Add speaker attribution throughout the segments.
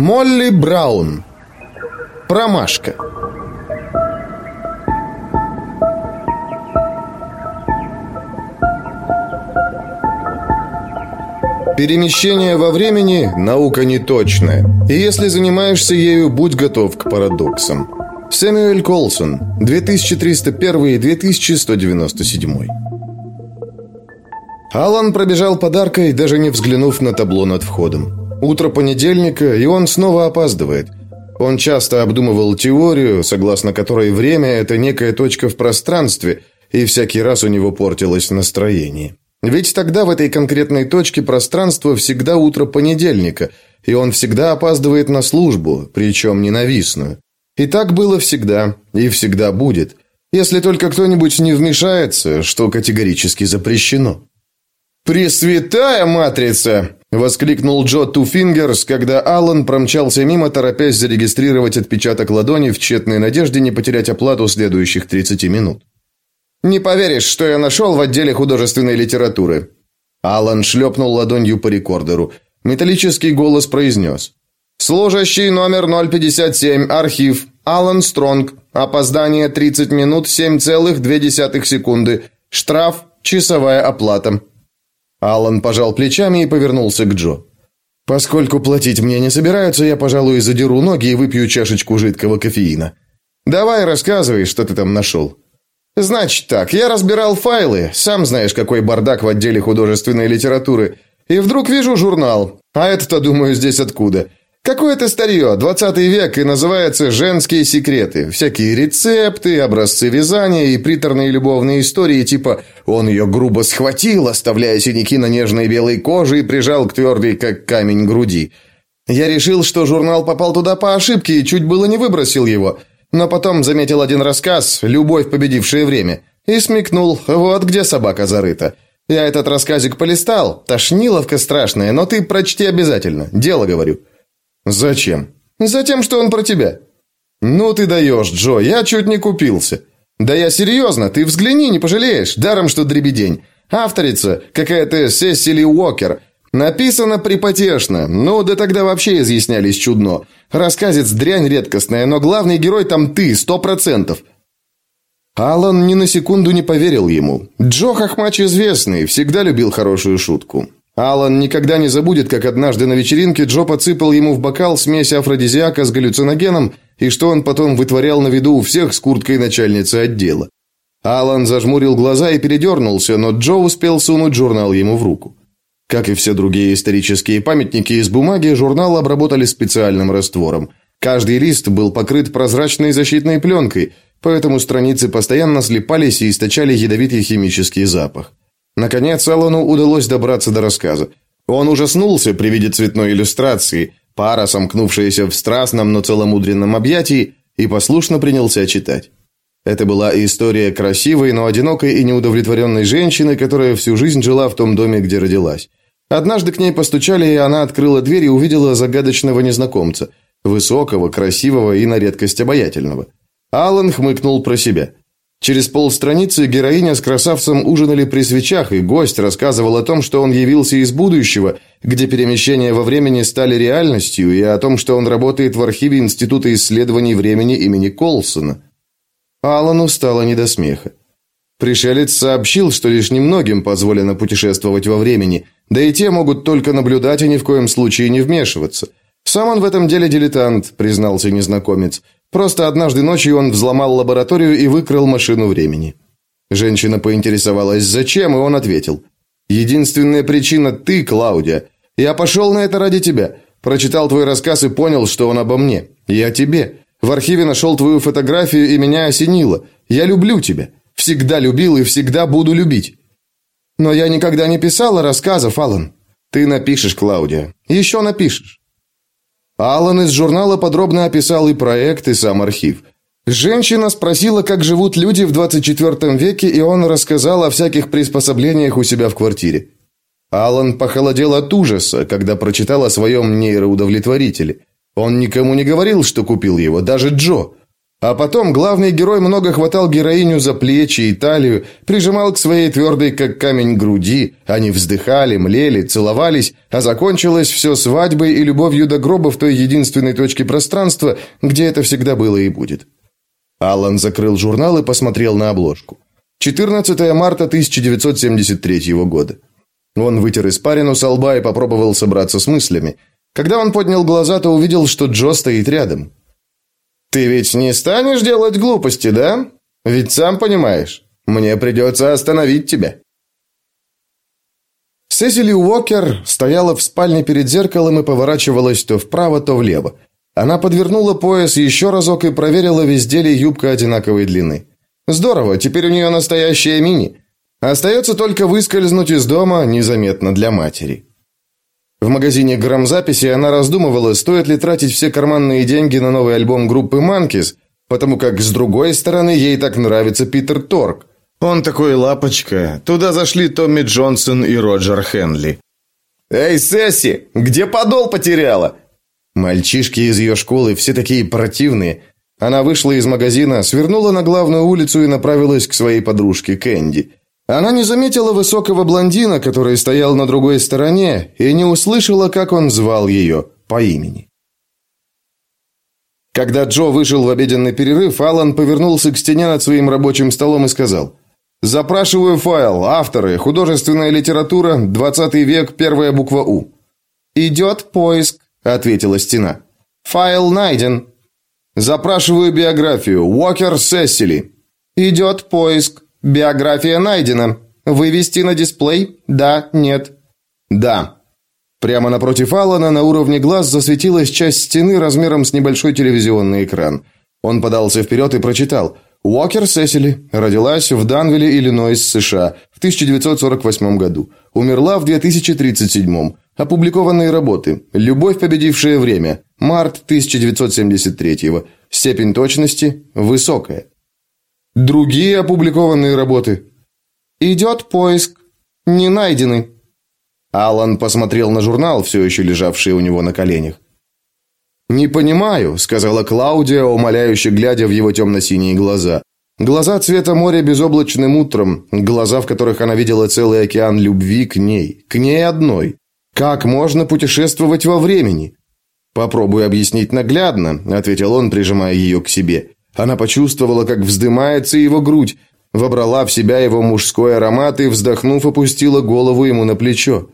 Speaker 1: Молли Браун. Промашка. Перемещение во времени – наука неточная. И если занимаешься ею, будь готов к парадоксам. Сэмюэль Колсон, 2301-2197 Алан пробежал подаркой, даже не взглянув на табло над входом. Утро понедельника, и он снова опаздывает. Он часто обдумывал теорию, согласно которой время – это некая точка в пространстве, и всякий раз у него портилось настроение. Ведь тогда в этой конкретной точке пространства всегда утро понедельника, и он всегда опаздывает на службу, причем ненавистную. И так было всегда, и всегда будет, если только кто-нибудь не вмешается, что категорически запрещено. «Пресвятая матрица!» – воскликнул Джо Туфингерс, когда Аллан промчался мимо, торопясь зарегистрировать отпечаток ладони в тщетной надежде не потерять оплату следующих 30 минут. Не поверишь, что я нашел в отделе художественной литературы. Алан шлепнул ладонью по рекордеру. Металлический голос произнес. Служащий номер 057, архив. Алан Стронг. Опоздание 30 минут 7,2 секунды. Штраф часовая оплата. Алан пожал плечами и повернулся к Джо. Поскольку платить мне не собираются, я, пожалуй, задеру ноги и выпью чашечку жидкого кофеина. Давай рассказывай, что ты там нашел». Значит так, я разбирал файлы, сам знаешь, какой бардак в отделе художественной литературы, и вдруг вижу журнал. А это-то, думаю, здесь откуда? Какое-то старье, 20 век, и называется «Женские секреты». Всякие рецепты, образцы вязания и приторные любовные истории, типа «он ее грубо схватил, оставляя синяки на нежной белой коже и прижал к твердой, как камень, груди». Я решил, что журнал попал туда по ошибке и чуть было не выбросил его – но потом заметил один рассказ «Любовь, победившее время» и смекнул «Вот где собака зарыта». Я этот рассказик полистал, тошниловка страшная, но ты прочти обязательно, дело говорю». «Зачем?» «Затем, что он про тебя». «Ну ты даешь, Джо, я чуть не купился». «Да я серьезно, ты взгляни, не пожалеешь, даром что дребедень. Авторица, какая-то Сесили Уокер, Написано припотешно. Ну, да тогда вообще изъяснялись чудно. Рассказец дрянь редкостная, но главный герой там ты, сто процентов. Алан ни на секунду не поверил ему. Джо Хохмач известный, всегда любил хорошую шутку. Алан никогда не забудет, как однажды на вечеринке Джо подсыпал ему в бокал смесь афродизиака с галлюциногеном, и что он потом вытворял на виду у всех с курткой начальницы отдела. Алан зажмурил глаза и передернулся, но Джо успел сунуть журнал ему в руку. Как и все другие исторические памятники из бумаги, журнал обработали специальным раствором. Каждый лист был покрыт прозрачной защитной пленкой, поэтому страницы постоянно слипались и источали ядовитый химический запах. Наконец Аллану удалось добраться до рассказа. Он ужаснулся при виде цветной иллюстрации, пара, сомкнувшаяся в страстном, но целомудренном объятии, и послушно принялся читать. Это была история красивой, но одинокой и неудовлетворенной женщины, которая всю жизнь жила в том доме, где родилась. Однажды к ней постучали, и она открыла дверь и увидела загадочного незнакомца, высокого, красивого и на редкость обаятельного. Алан хмыкнул про себя. Через полстраницы героиня с красавцем ужинали при свечах, и гость рассказывал о том, что он явился из будущего, где перемещения во времени стали реальностью, и о том, что он работает в архиве Института исследований времени имени Колсона. Алану стало не до смеха. Пришелец сообщил, что лишь немногим позволено путешествовать во времени, да и те могут только наблюдать и ни в коем случае не вмешиваться. Сам он в этом деле дилетант, признался незнакомец. Просто однажды ночью он взломал лабораторию и выкрал машину времени. Женщина поинтересовалась, зачем, и он ответил: "Единственная причина ты, Клаудия. Я пошел на это ради тебя. Прочитал твой рассказ и понял, что он обо мне. Я тебе. В архиве нашел твою фотографию и меня осенило. Я люблю тебя. Всегда любил и всегда буду любить. Но я никогда не писала рассказов, Алан. Ты напишешь, Клаудия. Еще напишешь. Алан из журнала подробно описал и проект, и сам архив. Женщина спросила, как живут люди в 24 веке, и он рассказал о всяких приспособлениях у себя в квартире. Алан похолодел от ужаса, когда прочитал о своем нейроудовлетворителе. Он никому не говорил, что купил его, даже Джо. А потом главный герой много хватал героиню за плечи и талию, прижимал к своей твердой, как камень, груди. Они вздыхали, млели, целовались, а закончилось все свадьбой и любовью до гроба в той единственной точке пространства, где это всегда было и будет. Аллан закрыл журнал и посмотрел на обложку. 14 марта 1973 года. Он вытер испарину со лба и попробовал собраться с мыслями. Когда он поднял глаза, то увидел, что Джо стоит рядом. «Ты ведь не станешь делать глупости, да? Ведь сам понимаешь, мне придется остановить тебя». Сесили Уокер стояла в спальне перед зеркалом и поворачивалась то вправо, то влево. Она подвернула пояс еще разок и проверила, везде ли юбка одинаковой длины. Здорово, теперь у нее настоящая мини. Остается только выскользнуть из дома незаметно для матери. В магазине грамзаписи она раздумывала, стоит ли тратить все карманные деньги на новый альбом группы Monkeys, потому как, с другой стороны, ей так нравится Питер Торк. Он такой лапочка. Туда зашли Томми Джонсон и Роджер Хенли. «Эй, Сесси, где подол потеряла?» Мальчишки из ее школы все такие противные. Она вышла из магазина, свернула на главную улицу и направилась к своей подружке Кэнди. Она не заметила высокого блондина, который стоял на другой стороне, и не услышала, как он звал ее по имени. Когда Джо вышел в обеденный перерыв, Алан повернулся к стене над своим рабочим столом и сказал: "Запрашиваю файл. Авторы: художественная литература, 20 век, первая буква У". «Идет поиск", ответила стена. "Файл найден". "Запрашиваю биографию. Уокер Сесили". «Идет поиск". Биография найдена. Вывести на дисплей? Да, нет. Да. Прямо напротив Алана на уровне глаз засветилась часть стены размером с небольшой телевизионный экран. Он подался вперед и прочитал: Уокер Сесили родилась в Данвилле, Иллинойс, США в 1948 году. Умерла в 2037. Опубликованные работы: Любовь, победившая время. Март 1973. Степень точности высокая. Другие опубликованные работы. Идет поиск. Не найдены. Алан посмотрел на журнал, все еще лежавший у него на коленях. «Не понимаю», — сказала Клаудия, умоляюще глядя в его темно-синие глаза. Глаза цвета моря безоблачным утром, глаза, в которых она видела целый океан любви к ней, к ней одной. Как можно путешествовать во времени? Попробую объяснить наглядно, ответил он, прижимая ее к себе. Она почувствовала, как вздымается его грудь, вобрала в себя его мужской аромат и, вздохнув, опустила голову ему на плечо.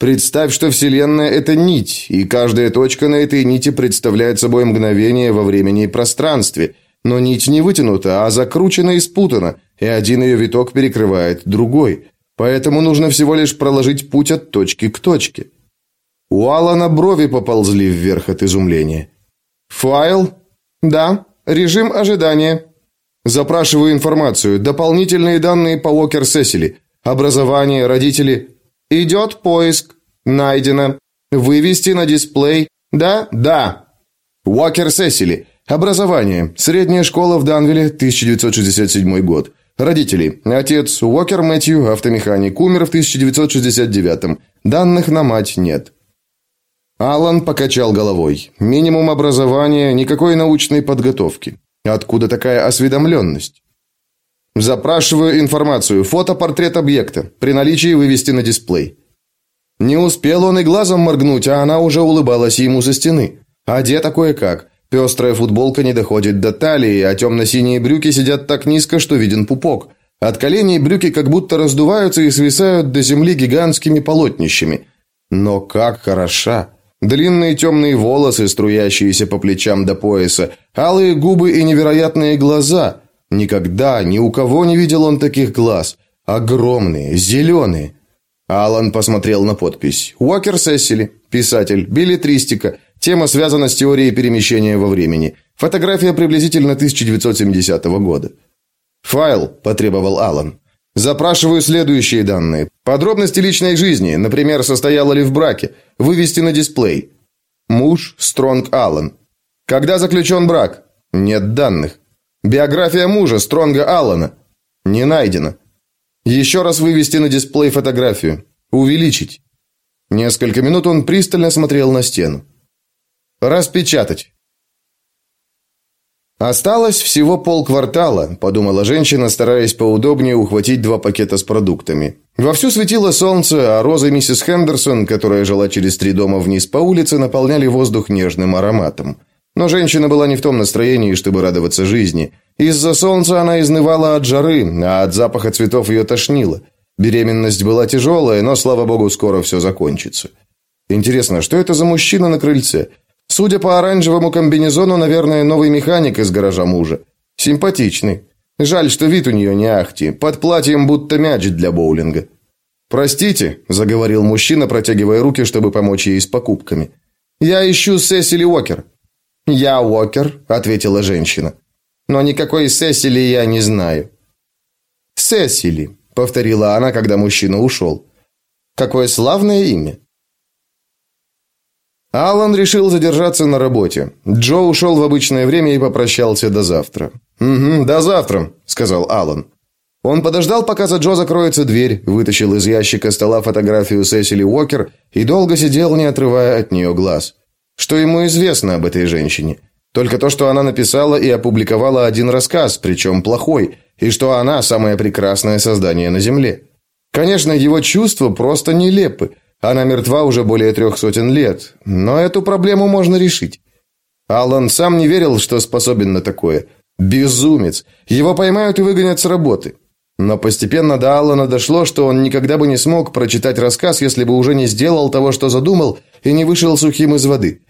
Speaker 1: Представь, что Вселенная – это нить, и каждая точка на этой нити представляет собой мгновение во времени и пространстве. Но нить не вытянута, а закручена и спутана, и один ее виток перекрывает другой. Поэтому нужно всего лишь проложить путь от точки к точке. У Алана брови поползли вверх от изумления. «Файл?» «Да». Режим ожидания. Запрашиваю информацию. Дополнительные данные по Уокер Сесили. Образование, родители. Идет поиск. Найдено. Вывести на дисплей. Да? Да. Уокер Сесили. Образование. Средняя школа в Данвилле, 1967 год. Родители. Отец Уокер Мэтью, автомеханик, умер в 1969. Данных на мать нет. Алан покачал головой. Минимум образования, никакой научной подготовки. Откуда такая осведомленность? Запрашиваю информацию, фотопортрет объекта, при наличии вывести на дисплей. Не успел он и глазом моргнуть, а она уже улыбалась ему со стены. Одета кое-как. Пестрая футболка не доходит до талии, а темно-синие брюки сидят так низко, что виден пупок. От коленей брюки как будто раздуваются и свисают до земли гигантскими полотнищами. Но как хороша! Длинные темные волосы, струящиеся по плечам до пояса, алые губы и невероятные глаза. Никогда ни у кого не видел он таких глаз. Огромные, зеленые. Алан посмотрел на подпись. Уокер Сесили, писатель, билетристика. Тема связана с теорией перемещения во времени. Фотография приблизительно 1970 года. «Файл», – потребовал Алан. Запрашиваю следующие данные. Подробности личной жизни, например, состояла ли в браке. Вывести на дисплей. Муж Стронг Аллен. Когда заключен брак? Нет данных. Биография мужа Стронга Аллена. Не найдено. Еще раз вывести на дисплей фотографию. Увеличить. Несколько минут он пристально смотрел на стену. Распечатать. Осталось всего полквартала, подумала женщина, стараясь поудобнее ухватить два пакета с продуктами. Вовсю светило солнце, а розы миссис Хендерсон, которая жила через три дома вниз по улице, наполняли воздух нежным ароматом. Но женщина была не в том настроении, чтобы радоваться жизни. Из-за солнца она изнывала от жары, а от запаха цветов ее тошнило. Беременность была тяжелая, но, слава богу, скоро все закончится. Интересно, что это за мужчина на крыльце? Судя по оранжевому комбинезону, наверное, новый механик из гаража мужа. Симпатичный. Жаль, что вид у нее не ахти. Под платьем будто мяч для боулинга. «Простите», – заговорил мужчина, протягивая руки, чтобы помочь ей с покупками. «Я ищу Сесили Уокер». «Я Уокер», – ответила женщина. «Но никакой Сесили я не знаю». «Сесили», – повторила она, когда мужчина ушел. «Какое славное имя». Алан решил задержаться на работе. Джо ушел в обычное время и попрощался до завтра. «Угу, до завтра», — сказал Алан. Он подождал, пока за Джо закроется дверь, вытащил из ящика стола фотографию Сесили Уокер и долго сидел, не отрывая от нее глаз. Что ему известно об этой женщине? Только то, что она написала и опубликовала один рассказ, причем плохой, и что она самое прекрасное создание на Земле. Конечно, его чувства просто нелепы, она мертва уже более трех сотен лет, но эту проблему можно решить. Аллан сам не верил, что способен на такое. Безумец. Его поймают и выгонят с работы. Но постепенно до Аллана дошло, что он никогда бы не смог прочитать рассказ, если бы уже не сделал того, что задумал, и не вышел сухим из воды.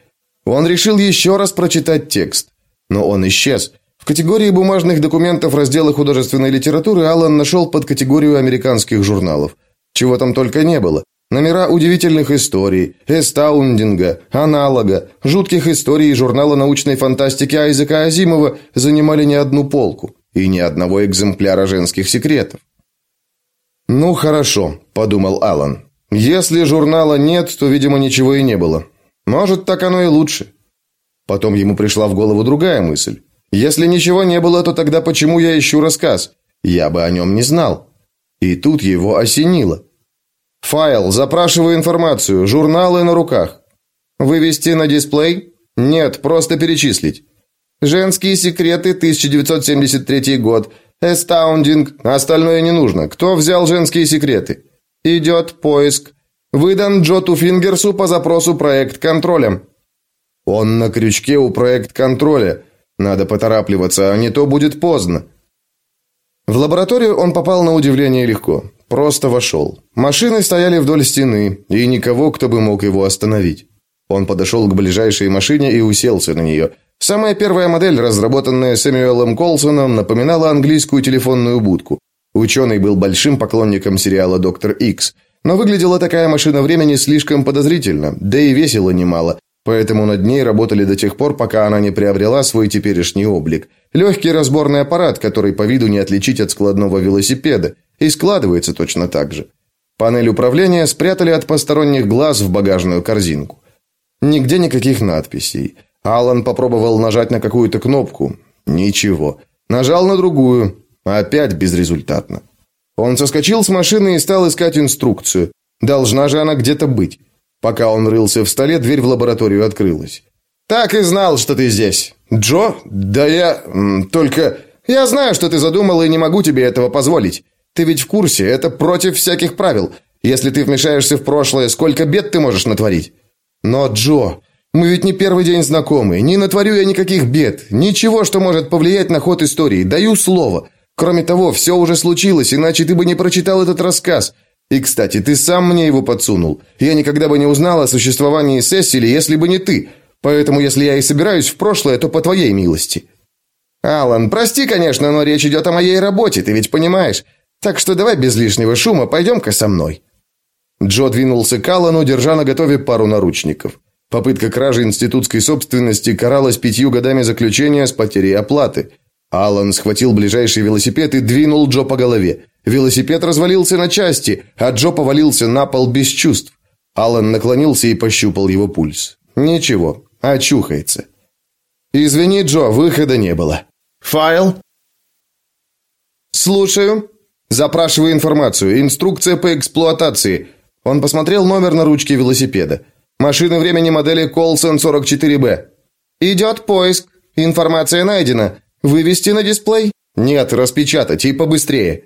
Speaker 1: Он решил еще раз прочитать текст. Но он исчез. В категории бумажных документов раздела художественной литературы Аллан нашел под категорию американских журналов. Чего там только не было. Номера удивительных историй, эстаундинга, аналога, жутких историй журнала научной фантастики Айзека Азимова занимали не одну полку и ни одного экземпляра женских секретов. «Ну, хорошо», – подумал Алан. «Если журнала нет, то, видимо, ничего и не было. Может, так оно и лучше». Потом ему пришла в голову другая мысль. «Если ничего не было, то тогда почему я ищу рассказ? Я бы о нем не знал». И тут его осенило – Файл, запрашиваю информацию, журналы на руках. Вывести на дисплей? Нет, просто перечислить. Женские секреты, 1973 год. Эстаундинг, остальное не нужно. Кто взял женские секреты? Идет поиск. Выдан Джоту Фингерсу по запросу проект контролем. Он на крючке у проект контроля. Надо поторапливаться, а не то будет поздно. В лабораторию он попал на удивление легко. Просто вошел. Машины стояли вдоль стены, и никого, кто бы мог его остановить. Он подошел к ближайшей машине и уселся на нее. Самая первая модель, разработанная Сэмюэлом Колсоном, напоминала английскую телефонную будку. Ученый был большим поклонником сериала «Доктор Икс», но выглядела такая машина времени слишком подозрительно, да и весила немало, поэтому над ней работали до тех пор, пока она не приобрела свой теперешний облик. Легкий разборный аппарат, который по виду не отличить от складного велосипеда, и складывается точно так же. Панель управления спрятали от посторонних глаз в багажную корзинку. Нигде никаких надписей. Алан попробовал нажать на какую-то кнопку. Ничего. Нажал на другую. Опять безрезультатно. Он соскочил с машины и стал искать инструкцию. Должна же она где-то быть. Пока он рылся в столе, дверь в лабораторию открылась. «Так и знал, что ты здесь. Джо? Да я... Только... Я знаю, что ты задумал, и не могу тебе этого позволить. Ты ведь в курсе, это против всяких правил. Если ты вмешаешься в прошлое, сколько бед ты можешь натворить? Но, Джо, мы ведь не первый день знакомы. Не натворю я никаких бед. Ничего, что может повлиять на ход истории. Даю слово. Кроме того, все уже случилось, иначе ты бы не прочитал этот рассказ. И, кстати, ты сам мне его подсунул. Я никогда бы не узнал о существовании Сесили, если бы не ты. Поэтому, если я и собираюсь в прошлое, то по твоей милости. Алан, прости, конечно, но речь идет о моей работе, ты ведь понимаешь. Так что давай без лишнего шума, пойдем-ка со мной». Джо двинулся к Аллану, держа на готове пару наручников. Попытка кражи институтской собственности каралась пятью годами заключения с потерей оплаты. Аллан схватил ближайший велосипед и двинул Джо по голове. Велосипед развалился на части, а Джо повалился на пол без чувств. Аллан наклонился и пощупал его пульс. Ничего, очухается. «Извини, Джо, выхода не было». «Файл?» «Слушаю». Запрашиваю информацию. Инструкция по эксплуатации. Он посмотрел номер на ручке велосипеда. Машина времени модели Колсон 44Б. Идет поиск. Информация найдена. Вывести на дисплей? Нет, распечатать и побыстрее.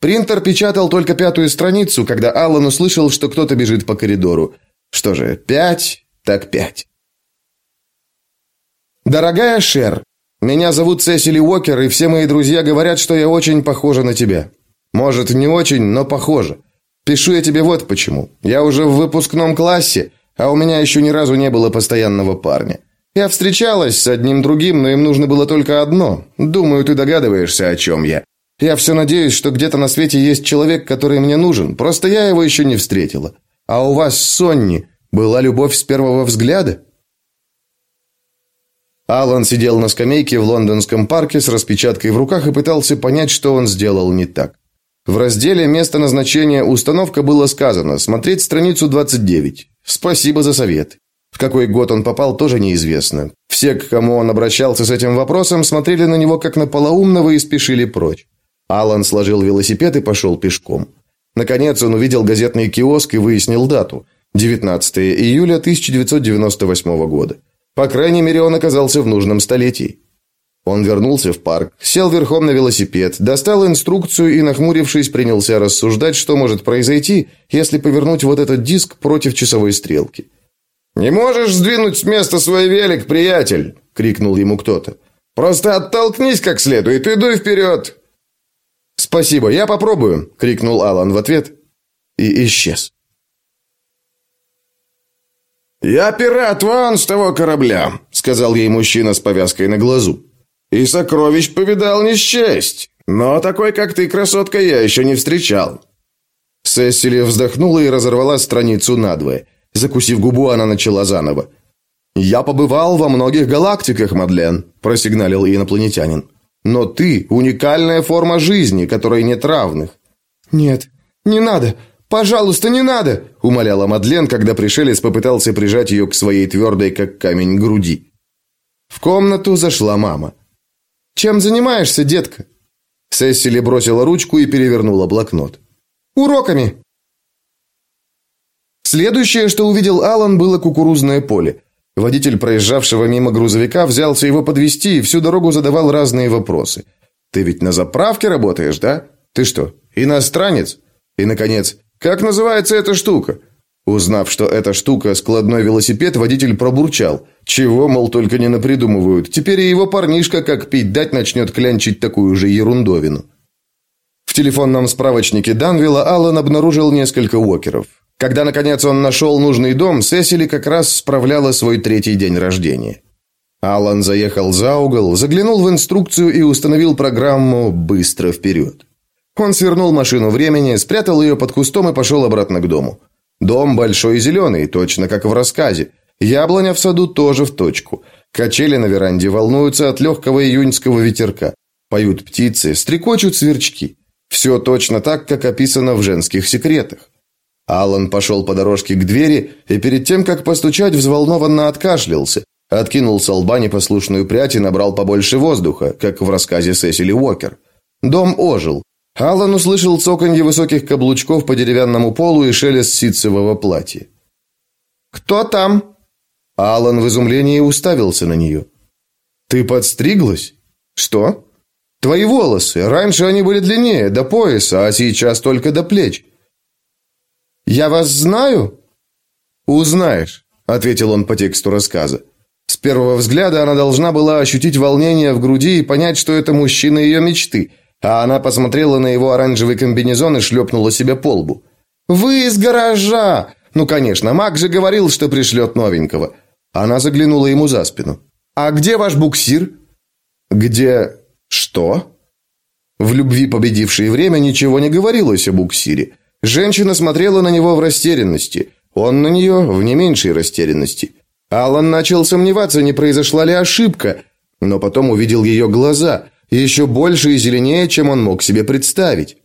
Speaker 1: Принтер печатал только пятую страницу, когда Аллан услышал, что кто-то бежит по коридору. Что же, пять, так пять. Дорогая Шер, меня зовут Сесили Уокер, и все мои друзья говорят, что я очень похожа на тебя. Может, не очень, но похожа. Пишу я тебе вот почему. Я уже в выпускном классе, а у меня еще ни разу не было постоянного парня. Я встречалась с одним другим, но им нужно было только одно. Думаю, ты догадываешься, о чем я. Я все надеюсь, что где-то на свете есть человек, который мне нужен. Просто я его еще не встретила. А у вас Сонни была любовь с первого взгляда? Алан сидел на скамейке в лондонском парке с распечаткой в руках и пытался понять, что он сделал не так. В разделе «Место назначения установка» было сказано «Смотреть страницу 29». Спасибо за совет. В какой год он попал, тоже неизвестно. Все, к кому он обращался с этим вопросом, смотрели на него как на полоумного и спешили прочь. Алан сложил велосипед и пошел пешком. Наконец он увидел газетный киоск и выяснил дату – 19 июля 1998 года. По крайней мере, он оказался в нужном столетии. Он вернулся в парк, сел верхом на велосипед, достал инструкцию и, нахмурившись, принялся рассуждать, что может произойти, если повернуть вот этот диск против часовой стрелки. «Не можешь сдвинуть с места свой велик, приятель!» — крикнул ему кто-то. «Просто оттолкнись как следует и дуй вперед!» «Спасибо, я попробую!» — крикнул Алан в ответ и исчез.
Speaker 2: «Я пират вон с того корабля», — сказал ей мужчина с повязкой на глазу. «И сокровищ повидал не счесть. Но такой, как ты, красотка, я еще не встречал».
Speaker 1: Сесили вздохнула и разорвала страницу надвое. Закусив губу, она начала заново. «Я побывал во многих галактиках, Мадлен», – просигналил инопланетянин. «Но ты – уникальная форма жизни, которой нет равных».
Speaker 3: «Нет, не надо. «Пожалуйста, не надо!» – умоляла Мадлен, когда пришелец попытался прижать ее к своей твердой, как камень, груди. В комнату зашла мама. «Чем занимаешься, детка?» Сесили бросила ручку и перевернула блокнот. «Уроками!» Следующее, что увидел Алан, было кукурузное поле. Водитель проезжавшего мимо грузовика взялся его подвести и всю дорогу задавал разные вопросы. «Ты ведь на заправке работаешь, да? Ты что, иностранец?» И, наконец, как называется эта штука? Узнав, что эта штука складной велосипед, водитель пробурчал. Чего, мол, только не напридумывают. Теперь и его парнишка, как пить дать, начнет клянчить такую же ерундовину. В телефонном справочнике Данвилла Аллан обнаружил несколько уокеров. Когда, наконец, он нашел нужный дом, Сесили как раз справляла свой третий день рождения. Аллан заехал за угол, заглянул в инструкцию и установил программу «Быстро вперед». Он свернул машину времени, спрятал ее под кустом и пошел обратно к дому. Дом большой и зеленый, точно как в рассказе. Яблоня в саду тоже в точку. Качели на веранде волнуются от легкого июньского ветерка. Поют птицы, стрекочут сверчки. Все точно так, как описано в женских секретах. Алан пошел по дорожке к двери и перед тем, как постучать, взволнованно откашлялся, откинул с лба непослушную прядь и набрал побольше воздуха, как в рассказе Сесили Уокер. Дом ожил. Аллан услышал цоканье высоких каблучков по деревянному полу и шелест ситцевого платья. «Кто там?» Аллан в изумлении уставился на нее. «Ты подстриглась?» «Что?» «Твои волосы. Раньше они были длиннее, до пояса, а сейчас только до плеч». «Я вас знаю?» «Узнаешь», — ответил он по тексту рассказа. С первого взгляда она должна была ощутить волнение в груди и понять, что это мужчина ее мечты, а она посмотрела на его оранжевый комбинезон и шлепнула себя по лбу. «Вы из гаража!» «Ну, конечно, Мак же говорил, что пришлет новенького». Она заглянула ему за спину. «А где ваш буксир?» «Где... что?» В любви победившее время ничего не говорилось о буксире. Женщина смотрела на него в растерянности. Он на нее в не меньшей растерянности. Алан начал сомневаться, не произошла ли ошибка, но потом увидел ее глаза – еще больше и зеленее, чем он мог себе представить.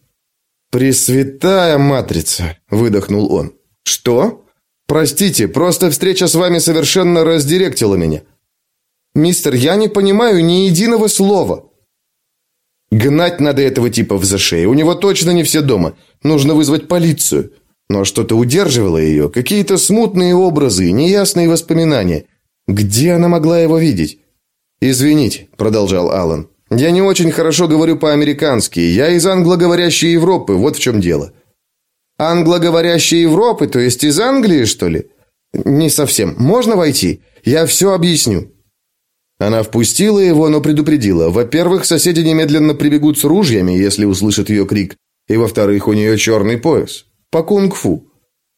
Speaker 3: «Пресвятая матрица!» – выдохнул он. «Что? Простите, просто встреча с вами совершенно раздиректила меня». «Мистер, я не понимаю ни единого слова». «Гнать надо этого типа в зашей. У него точно не все дома. Нужно вызвать полицию». Но что-то удерживало ее, какие-то смутные образы, неясные воспоминания. Где она могла его видеть? «Извините», – продолжал Алан.
Speaker 1: Я не очень хорошо говорю по-американски. Я из англоговорящей Европы, вот в чем дело. Англоговорящей Европы, то есть из Англии, что ли? Не совсем. Можно войти? Я все объясню. Она впустила его, но предупредила. Во-первых, соседи немедленно прибегут с ружьями, если услышат ее крик. И во-вторых, у нее черный пояс. По кунг-фу.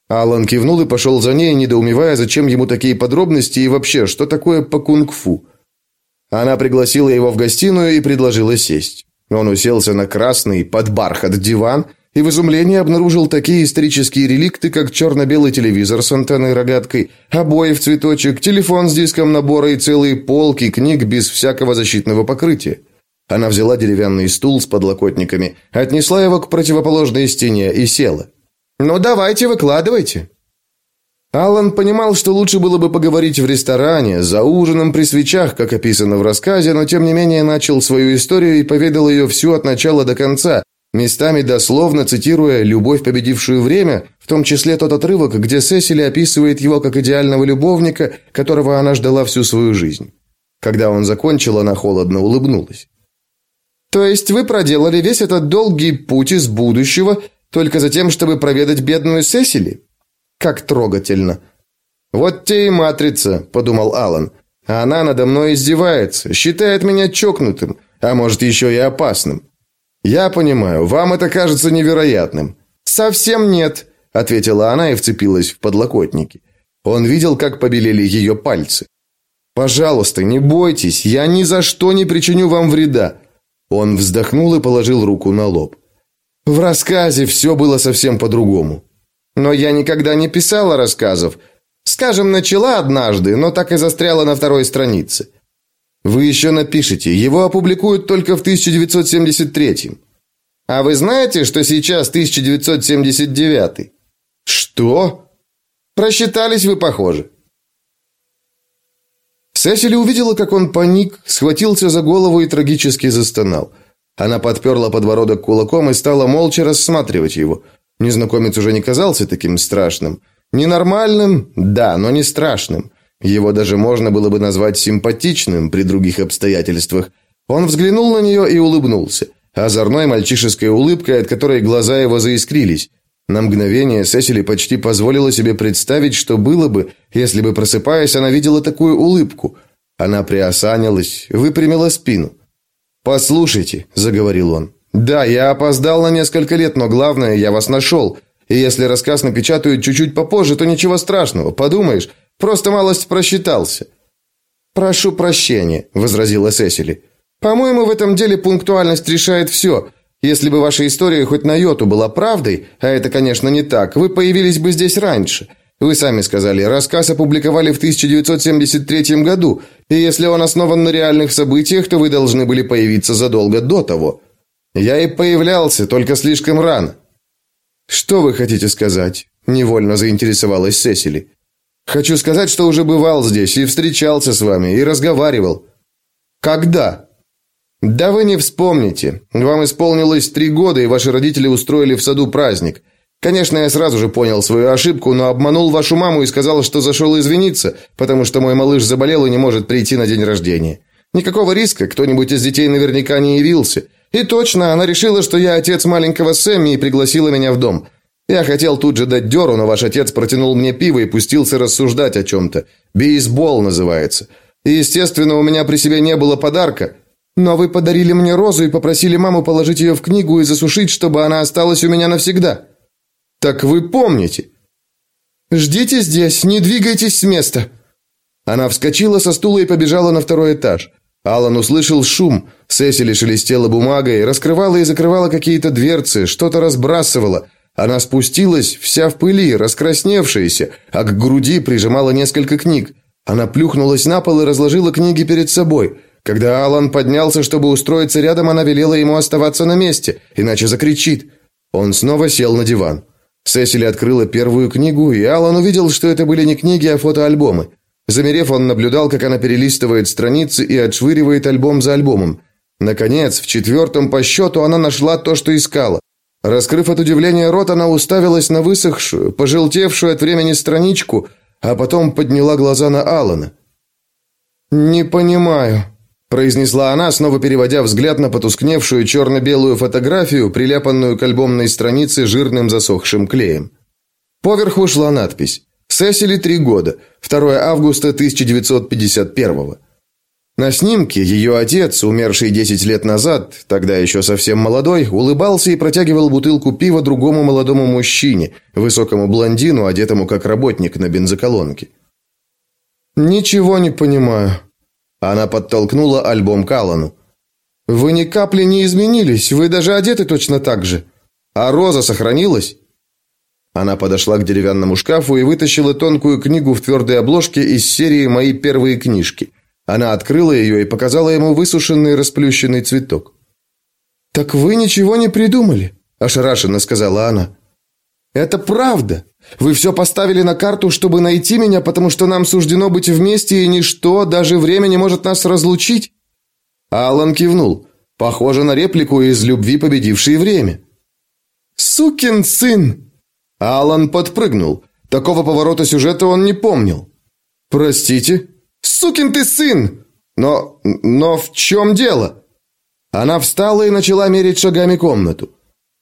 Speaker 1: Алан кивнул и пошел за ней, недоумевая, зачем ему такие подробности и вообще, что такое по кунг-фу. Она пригласила его в гостиную и предложила сесть. Он уселся на красный, под бархат диван и в изумлении обнаружил такие исторические реликты, как черно-белый телевизор с антенной-рогаткой, обои в цветочек, телефон с диском набора и целые полки книг без всякого защитного покрытия. Она взяла деревянный стул с подлокотниками, отнесла его к противоположной стене и села. «Ну, давайте, выкладывайте». Аллан понимал, что лучше было бы поговорить в ресторане, за ужином при свечах, как описано в рассказе, но тем не менее начал свою историю и поведал ее всю от начала до конца, местами дословно цитируя «любовь, победившую время», в том числе тот отрывок, где Сесили описывает его как идеального любовника, которого она ждала всю свою жизнь. Когда он закончил, она холодно улыбнулась. «То есть вы проделали весь этот долгий путь из будущего только за тем, чтобы проведать бедную Сесили?» Как трогательно. Вот те и матрица, подумал Алан. А она надо мной издевается, считает меня чокнутым, а может еще и опасным. Я понимаю, вам это кажется невероятным. Совсем нет, ответила она и вцепилась в подлокотники. Он видел, как побелели ее пальцы. Пожалуйста, не бойтесь, я ни за что не причиню вам вреда. Он вздохнул и положил руку на лоб. В рассказе все было совсем по-другому. Но я никогда не писала рассказов. Скажем, начала однажды, но так и застряла на второй странице. Вы еще напишите, его опубликуют только в 1973. А вы знаете, что сейчас 1979? Что? Просчитались вы, похоже. Сесили увидела, как он паник, схватился за голову и трагически застонал. Она подперла подбородок кулаком и стала молча рассматривать его – Незнакомец уже не казался таким страшным. Ненормальным, да, но не страшным. Его даже можно было бы назвать симпатичным при других обстоятельствах. Он взглянул на нее и улыбнулся. Озорной мальчишеской улыбкой, от которой глаза его заискрились. На мгновение Сесили почти позволила себе представить, что было бы, если бы, просыпаясь, она видела такую улыбку. Она приосанилась, выпрямила спину. «Послушайте», — заговорил он, да, я опоздал на несколько лет, но главное, я вас нашел. И если рассказ напечатают чуть-чуть попозже, то ничего страшного, подумаешь, просто малость просчитался. Прошу прощения, возразила Сесили. По-моему, в этом деле пунктуальность решает все. Если бы ваша история хоть на йоту была правдой, а это, конечно, не так, вы появились бы здесь раньше. Вы сами сказали, рассказ опубликовали в 1973 году, и если он основан на реальных событиях, то вы должны были появиться задолго до того. Я и появлялся, только слишком рано. Что вы хотите сказать? невольно заинтересовалась Сесили. Хочу сказать, что уже бывал здесь и встречался с вами и разговаривал. Когда? Да вы не вспомните. Вам исполнилось три года, и ваши родители устроили в саду праздник. Конечно, я сразу же понял свою ошибку, но обманул вашу маму и сказал, что зашел извиниться, потому что мой малыш заболел и не может прийти на день рождения. Никакого риска, кто-нибудь из детей наверняка не явился. И точно, она решила, что я отец маленького Сэмми и пригласила меня в дом. Я хотел тут же дать дёру, но ваш отец протянул мне пиво и пустился рассуждать о чем-то. Бейсбол называется. И, естественно, у меня при себе не было подарка. Но вы подарили мне розу и попросили маму положить ее в книгу и засушить, чтобы она осталась у меня навсегда. Так вы помните. Ждите здесь, не двигайтесь с места. Она вскочила со стула и побежала на второй этаж. Алан услышал шум. Сесили шелестела бумагой, раскрывала и закрывала какие-то дверцы, что-то разбрасывала. Она спустилась, вся в пыли, раскрасневшаяся, а к груди прижимала несколько книг. Она плюхнулась на пол и разложила книги перед собой. Когда Алан поднялся, чтобы устроиться рядом, она велела ему оставаться на месте, иначе закричит. Он снова сел на диван. Сесили открыла первую книгу, и Алан увидел, что это были не книги, а фотоальбомы. Замерев, он наблюдал, как она перелистывает страницы и отшвыривает альбом за альбомом. Наконец, в четвертом по счету она нашла то, что искала. Раскрыв от удивления рот, она уставилась на высохшую, пожелтевшую от времени страничку, а потом подняла глаза на Алана. «Не понимаю». произнесла она, снова переводя взгляд на потускневшую черно-белую фотографию, приляпанную к альбомной странице жирным засохшим клеем. Поверху шла надпись «Сесили три года, 2 августа 1951 На снимке ее отец, умерший 10 лет назад, тогда еще совсем молодой, улыбался и протягивал бутылку пива другому молодому мужчине, высокому блондину, одетому как работник на бензоколонке. «Ничего не понимаю», она подтолкнула альбом Калану. Вы ни капли не изменились, вы даже одеты точно так же. А роза сохранилась? Она подошла к деревянному шкафу и вытащила тонкую книгу в твердой обложке из серии Мои первые книжки. Она открыла ее и показала ему высушенный расплющенный цветок. Так вы ничего не придумали, ошарашенно сказала она. Это правда. Вы все поставили на карту, чтобы найти меня, потому что нам суждено быть вместе, и ничто, даже время не может нас разлучить?» Алан кивнул. Похоже на реплику из «Любви, победившей время». «Сукин сын!» Алан подпрыгнул. Такого поворота сюжета он не помнил. «Простите?» «Сукин ты сын!» «Но... но в чем дело?» Она встала и начала мерить шагами комнату.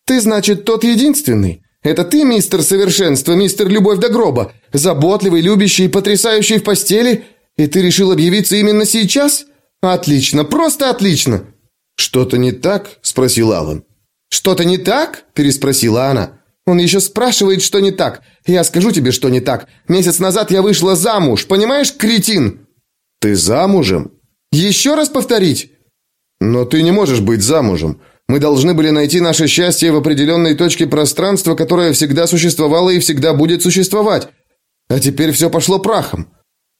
Speaker 1: «Ты, значит, тот единственный? Это ты, мистер Совершенство, мистер Любовь до гроба, заботливый, любящий, потрясающий в постели, и ты решил объявиться именно сейчас? Отлично, просто отлично. Что-то не так? спросил Алан. Что-то не так? переспросила она. Он еще спрашивает, что не так. Я скажу тебе, что не так. Месяц назад я вышла замуж, понимаешь, кретин? Ты замужем? Еще раз повторить? Но ты не можешь быть замужем. Мы должны были найти наше счастье в определенной точке пространства, которая всегда существовала и всегда будет существовать. А теперь все пошло прахом.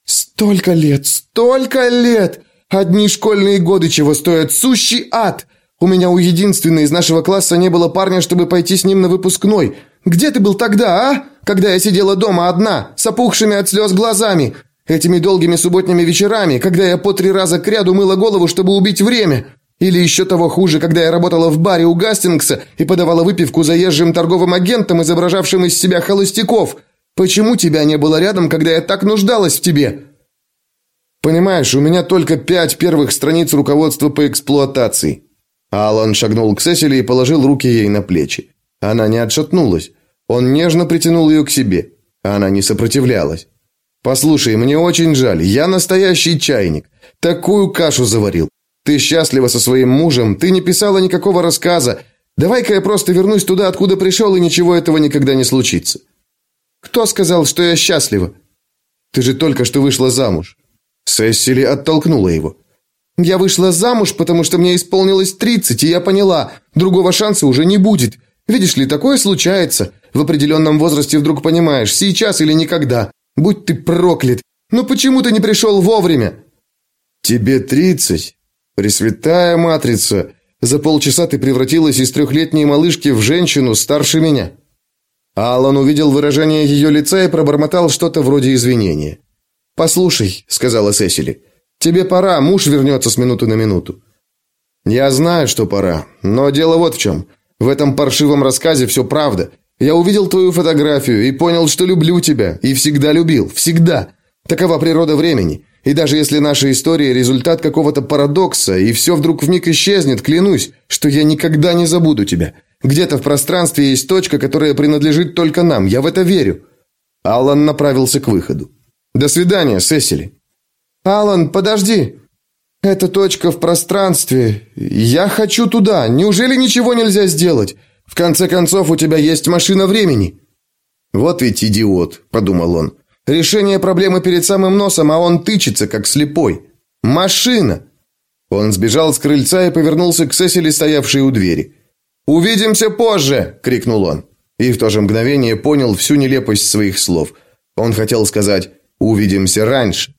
Speaker 1: Столько лет, столько лет! Одни школьные годы чего стоят, сущий ад! У меня у единственной из нашего класса не было парня, чтобы пойти с ним на выпускной. Где ты был тогда, а? Когда я сидела дома одна, с опухшими от слез глазами, этими долгими субботними вечерами, когда я по три раза кряду мыла голову, чтобы убить время. Или еще того хуже, когда я работала в баре у Гастингса и подавала выпивку заезжим торговым агентам, изображавшим из себя холостяков. Почему тебя не было рядом, когда я так нуждалась в тебе? Понимаешь, у меня только пять первых страниц руководства по эксплуатации. Алан шагнул к Сесили и положил руки ей на плечи. Она не отшатнулась. Он нежно притянул ее к себе. Она не сопротивлялась. Послушай, мне очень жаль. Я настоящий чайник. Такую кашу заварил. Ты счастлива со своим мужем, ты не писала никакого рассказа. Давай-ка я просто вернусь туда, откуда пришел, и ничего этого никогда не случится. Кто сказал, что я счастлива? Ты же только что вышла замуж. Сесили оттолкнула его. Я вышла замуж, потому что мне исполнилось тридцать, и я поняла, другого шанса уже не будет. Видишь ли, такое случается. В определенном возрасте вдруг понимаешь, сейчас или никогда. Будь ты проклят. Но почему ты не пришел вовремя? Тебе тридцать, Пресвятая матрица, за полчаса ты превратилась из трехлетней малышки в женщину старше меня. Алан увидел выражение ее лица и пробормотал что-то вроде извинения. Послушай, сказала Сесили. Тебе пора, муж вернется с минуты на минуту. Я знаю, что пора, но дело вот в чем. В этом паршивом рассказе все правда. Я увидел твою фотографию и понял, что люблю тебя и всегда любил, всегда. Такова природа времени. И даже если наша история результат какого-то парадокса, и все вдруг вмиг исчезнет, клянусь, что я никогда не забуду тебя. Где-то в пространстве есть точка, которая принадлежит только нам. Я в это верю. Алан направился к выходу. До свидания, Сесили. Алан, подожди. Эта точка в пространстве. Я хочу туда. Неужели ничего нельзя сделать? В конце концов, у тебя есть машина времени. Вот ведь идиот, подумал он. Решение проблемы перед самым носом, а он тычется, как слепой. Машина! Он сбежал с крыльца и повернулся к Сесили, стоявшей у двери. «Увидимся позже!» – крикнул он. И в то же мгновение понял всю нелепость своих слов. Он хотел сказать «увидимся раньше».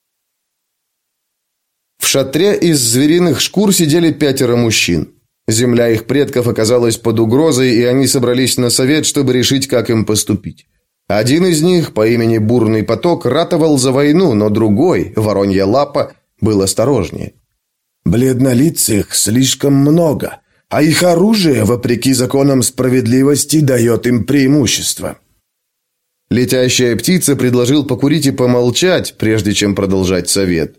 Speaker 1: В шатре из звериных шкур сидели пятеро мужчин. Земля их предков оказалась под угрозой, и они собрались на совет, чтобы решить, как им поступить. Один из них по имени Бурный поток ратовал за войну, но другой, Воронья лапа, был осторожнее.
Speaker 4: Бледнолицых слишком много, а их оружие, вопреки законам справедливости, дает им преимущество.
Speaker 1: Летящая птица предложил покурить и помолчать, прежде чем продолжать совет.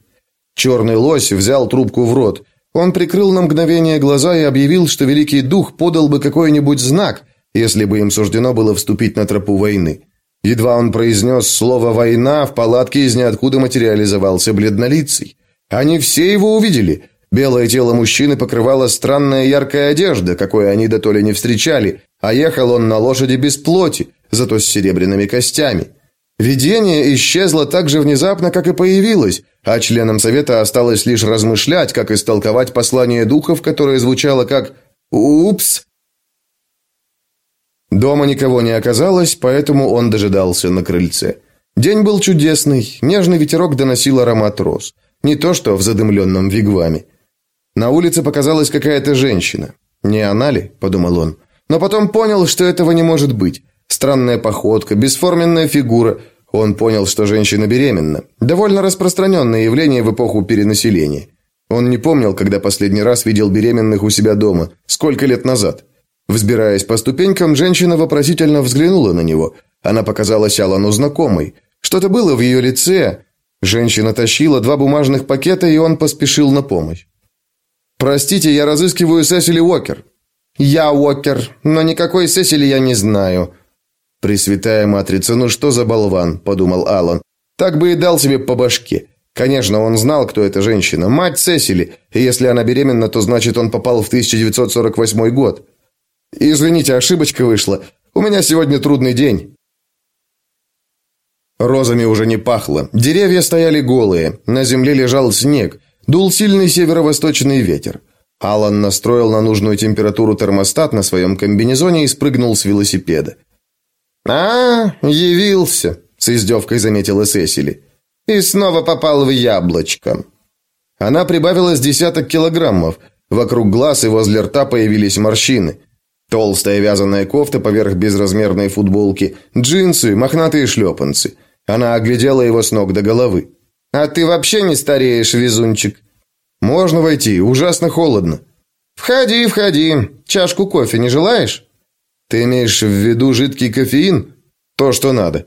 Speaker 1: Черный лось взял трубку в рот. Он прикрыл на мгновение глаза и объявил, что Великий Дух подал бы какой-нибудь знак, если бы им суждено было вступить на тропу войны. Едва он произнес слово «война», в палатке из ниоткуда материализовался бледнолицый. Они все его увидели. Белое тело мужчины покрывала странная яркая одежда, какой они до то ли не встречали, а ехал он на лошади без плоти, зато с серебряными костями. Видение исчезло так же внезапно, как и появилось, а членам совета осталось лишь размышлять, как истолковать послание духов, которое звучало как «Упс!». Дома никого не оказалось, поэтому он дожидался на крыльце. День был чудесный, нежный ветерок доносил аромат роз. Не то что в задымленном вигваме. На улице показалась какая-то женщина. «Не она ли?» – подумал он. Но потом понял, что этого не может быть. Странная походка, бесформенная фигура. Он понял, что женщина беременна. Довольно распространенное явление в эпоху перенаселения. Он не помнил, когда последний раз видел беременных у себя дома. Сколько лет назад? Взбираясь по ступенькам, женщина вопросительно взглянула на него. Она показалась Алану знакомой. Что-то было в ее лице. Женщина тащила два бумажных пакета, и он поспешил на помощь. «Простите, я разыскиваю Сесили Уокер». «Я Уокер, но никакой Сесили я не знаю». «Пресвятая Матрица, ну что за болван?» – подумал Алан. «Так бы и дал себе по башке». Конечно, он знал, кто эта женщина. Мать Сесили. И если она беременна, то значит, он попал в 1948 год. Извините, ошибочка вышла. У меня сегодня трудный день. Розами уже не пахло. Деревья стояли голые. На земле лежал снег. Дул сильный северо-восточный ветер. Алан настроил на нужную температуру термостат на своем комбинезоне и спрыгнул с велосипеда. «А, явился», — с издевкой заметила Сесили. «И снова попал в яблочко». Она прибавила с десяток килограммов. Вокруг глаз и возле рта появились морщины. Толстая вязаная кофта поверх безразмерной футболки, джинсы, мохнатые шлепанцы. Она оглядела его с ног до головы. «А ты вообще не стареешь, везунчик?» «Можно войти, ужасно холодно». «Входи, входи. Чашку кофе не желаешь?» «Ты имеешь в виду жидкий кофеин?» «То, что надо».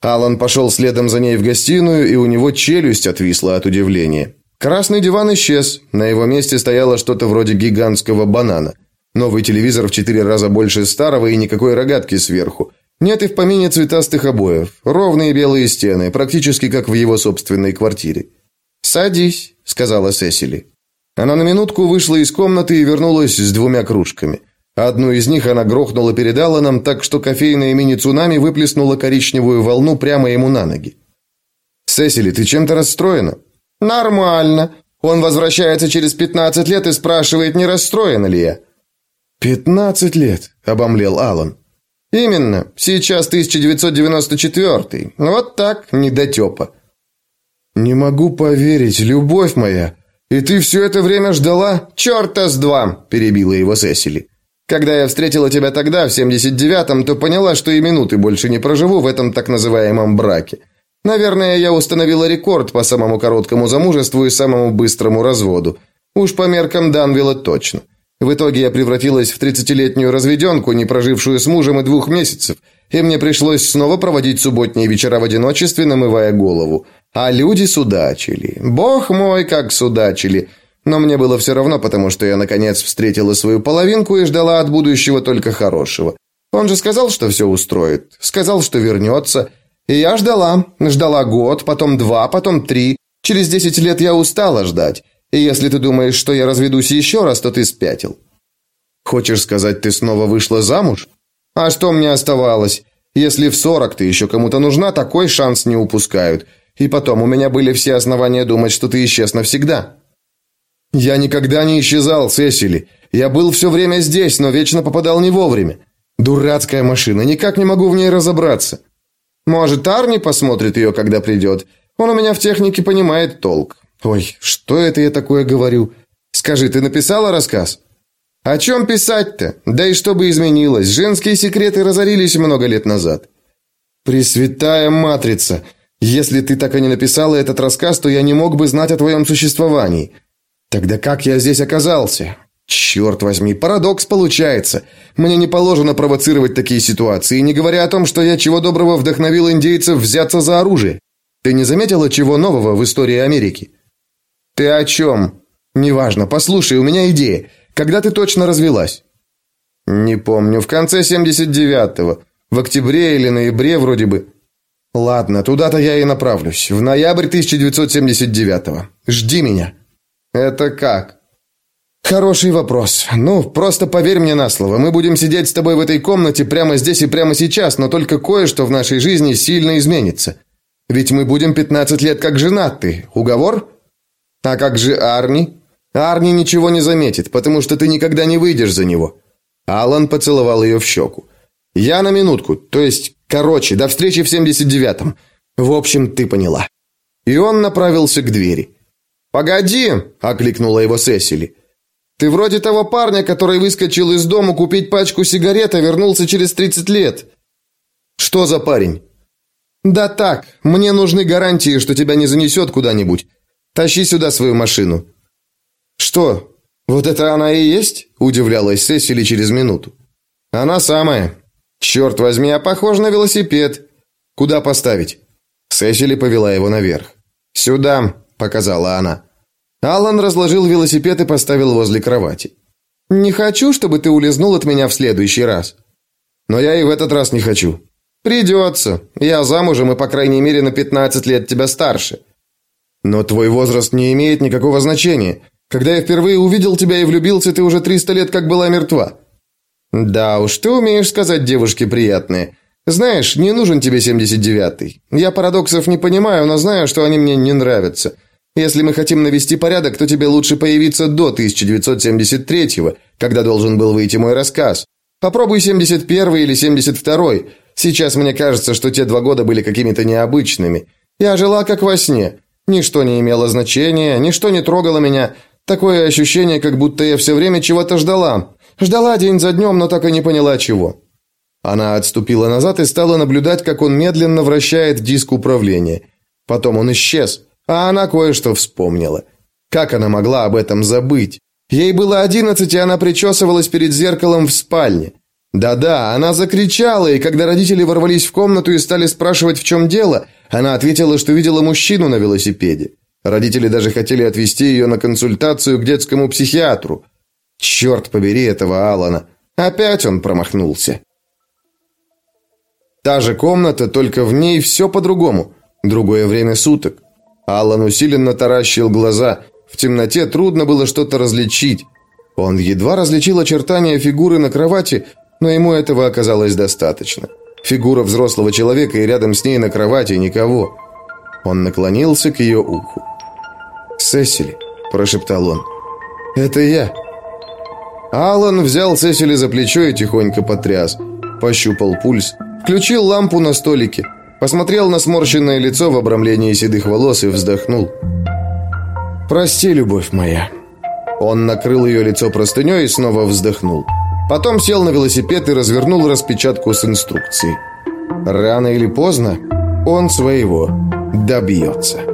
Speaker 1: Алан пошел следом за ней в гостиную, и у него челюсть отвисла от удивления. Красный диван исчез. На его месте стояло что-то вроде гигантского банана. Новый телевизор в четыре раза больше старого и никакой рогатки сверху. Нет и в помине цветастых обоев. Ровные белые стены, практически как в его собственной квартире. «Садись», — сказала Сесили. Она на минутку вышла из комнаты и вернулась с двумя кружками. Одну из них она грохнула перед Алланом так, что кофейное мини-цунами выплеснуло коричневую волну прямо ему на ноги. «Сесили, ты чем-то расстроена?» «Нормально. Он возвращается через пятнадцать лет и спрашивает, не расстроена ли я». «Пятнадцать лет», — обомлел Алан.
Speaker 2: «Именно. Сейчас 1994. Вот так, недотепа».
Speaker 1: «Не могу поверить, любовь моя. И ты все это время ждала?»
Speaker 2: «Черта с два», — перебила его Сесили. «Когда я встретила тебя тогда, в 79-м, то поняла, что и минуты больше не проживу в этом так называемом браке. Наверное, я установила рекорд по самому короткому замужеству и самому быстрому разводу. Уж по меркам Данвилла точно. В итоге я превратилась в тридцатилетнюю разведенку, не прожившую с мужем и двух месяцев, и мне пришлось снова проводить субботние вечера в одиночестве, намывая голову. А люди судачили. Бог мой, как судачили. Но мне было все равно, потому что я, наконец, встретила свою половинку и ждала от будущего только хорошего. Он же сказал, что все устроит. Сказал, что вернется. И я ждала. Ждала год, потом два, потом три. Через десять лет я устала ждать. И если ты думаешь, что я разведусь еще раз, то ты спятил.
Speaker 1: Хочешь сказать, ты снова вышла замуж?
Speaker 2: А что мне оставалось? Если в сорок ты еще кому-то нужна, такой шанс не упускают. И потом, у меня были все основания думать, что ты исчез навсегда.
Speaker 1: Я никогда не исчезал, Сесили. Я был все время здесь, но вечно попадал не вовремя. Дурацкая машина, никак не могу в ней разобраться.
Speaker 2: Может, Арни посмотрит ее, когда придет? Он у меня в технике понимает толк.
Speaker 1: Ой, что это я такое говорю? Скажи, ты написала рассказ?
Speaker 2: О чем писать-то? Да и что бы изменилось? Женские секреты разорились много лет назад.
Speaker 1: Пресвятая матрица, если ты так и не написала этот рассказ, то я не мог бы знать о твоем существовании. Тогда как я здесь оказался? Черт возьми, парадокс получается. Мне не положено провоцировать такие ситуации, не говоря о том, что я чего доброго вдохновил индейцев взяться за оружие. Ты не заметила чего нового в истории Америки?
Speaker 3: Ты о чем? Неважно. Послушай, у меня идея. Когда ты точно развелась? Не помню. В конце 79-го. В октябре или ноябре вроде бы. Ладно, туда-то я и направлюсь. В ноябрь 1979-го. Жди меня. Это как? Хороший вопрос. Ну, просто поверь мне на слово. Мы будем сидеть с тобой в этой комнате прямо здесь и прямо сейчас, но только кое-что в нашей жизни сильно изменится. Ведь мы будем 15 лет как женаты. Уговор? А как же Арни? Арни ничего не заметит, потому что ты никогда не выйдешь за него. Алан поцеловал ее в щеку. Я на минутку, то есть, короче, до встречи в 79-м. В общем, ты поняла. И он направился к двери. «Погоди!» – окликнула его Сесили. «Ты вроде того парня, который выскочил из дома купить пачку сигарет, а вернулся через 30 лет». «Что за парень?» «Да так, мне нужны гарантии, что тебя не занесет куда-нибудь. Тащи сюда свою машину». «Что, вот это она и есть?» – удивлялась Сесили через минуту. «Она самая. Черт возьми, а похож на велосипед. Куда поставить?» Сесили повела его наверх. «Сюда», – показала она. Алан разложил велосипед и поставил возле кровати. «Не хочу, чтобы ты улизнул от меня в следующий раз». «Но я и в этот раз не хочу». «Придется. Я замужем и, по крайней мере, на 15 лет тебя старше». «Но твой возраст не имеет никакого значения. Когда я впервые увидел тебя и влюбился, ты уже 300 лет как была мертва». «Да уж, ты умеешь сказать девушке приятное. Знаешь, не нужен тебе 79-й. Я парадоксов не понимаю, но знаю, что они мне не нравятся. Если мы хотим навести порядок, то тебе лучше появиться до 1973-го, когда должен был выйти мой рассказ. Попробуй 71-й или 72-й. Сейчас мне кажется, что те два года были какими-то необычными. Я жила как во сне. Ничто не имело значения, ничто не трогало меня. Такое ощущение, как будто я все время чего-то ждала. Ждала день за днем, но так и не поняла чего. Она отступила назад и стала наблюдать, как он медленно вращает диск управления. Потом он исчез, а она кое-что вспомнила. Как она могла об этом забыть? Ей было одиннадцать, и она причесывалась перед зеркалом в спальне. Да-да, она закричала, и когда родители ворвались в комнату и стали спрашивать, в чем дело, она ответила, что видела мужчину на велосипеде. Родители даже хотели отвезти ее на консультацию к детскому психиатру. Черт побери этого Алана. Опять он промахнулся. Та же комната, только в ней все по-другому. Другое время суток. Алан усиленно таращил глаза. В темноте трудно было что-то различить. Он едва различил очертания фигуры на кровати, но ему этого оказалось достаточно. Фигура взрослого человека, и рядом с ней на кровати никого. Он наклонился к ее уху. «Сесили», – прошептал он. «Это я». Алан взял Сесили за плечо и тихонько потряс. Пощупал пульс. Включил лампу на столике. Посмотрел на сморщенное лицо в обрамлении седых волос и вздохнул. «Прости, любовь моя». Он накрыл ее лицо простыней и снова вздохнул. Потом сел на велосипед и развернул распечатку с инструкцией. Рано или поздно он своего добьется.